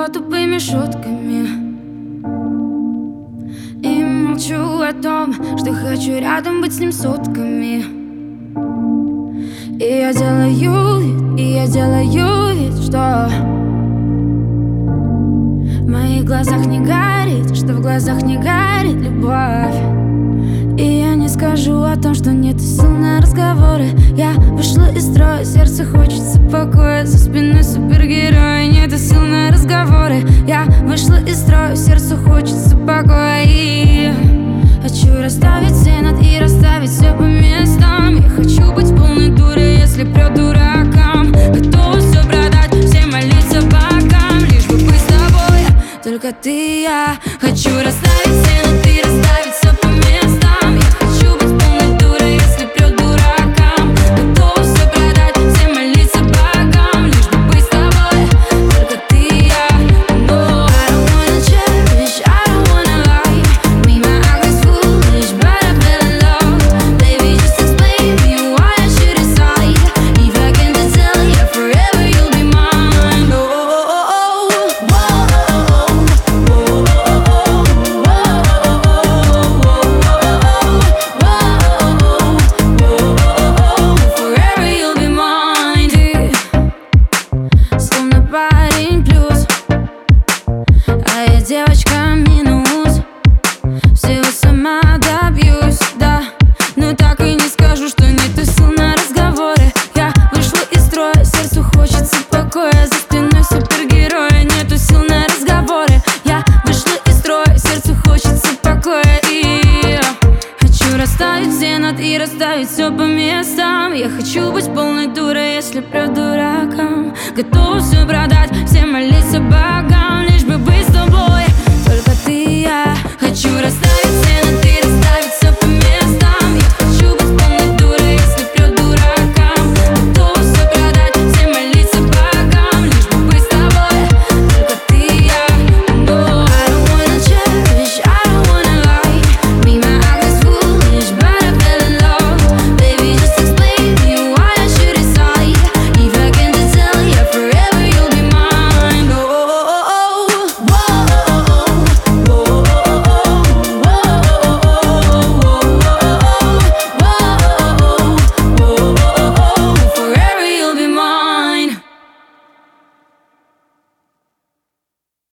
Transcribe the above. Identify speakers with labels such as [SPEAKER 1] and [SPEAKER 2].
[SPEAKER 1] его тупыми шутками И молчу о том, что хочу рядом быть с ним сутками. И я делаю вид, и я делаю вид, что В моих глазах не горит, что в глазах не горит любовь. И я не скажу о том, что нет сил на разговоры. Я из строя, сердце хочется покоя За спиной супергероя, нет сил на разговоры. Я вышла из строя, сердцу хочется покоя И хочу расставить все над и расставить все по местам. Я хочу быть полной дурой, если прет дуракам. Готова все продать, всем молиться богам Лишь бы быть с тобой, только ты и я. Хочу расставить все над расставить все над и расставить все по местам. Я хочу быть полной дурой, если прет дуракам Готова все брать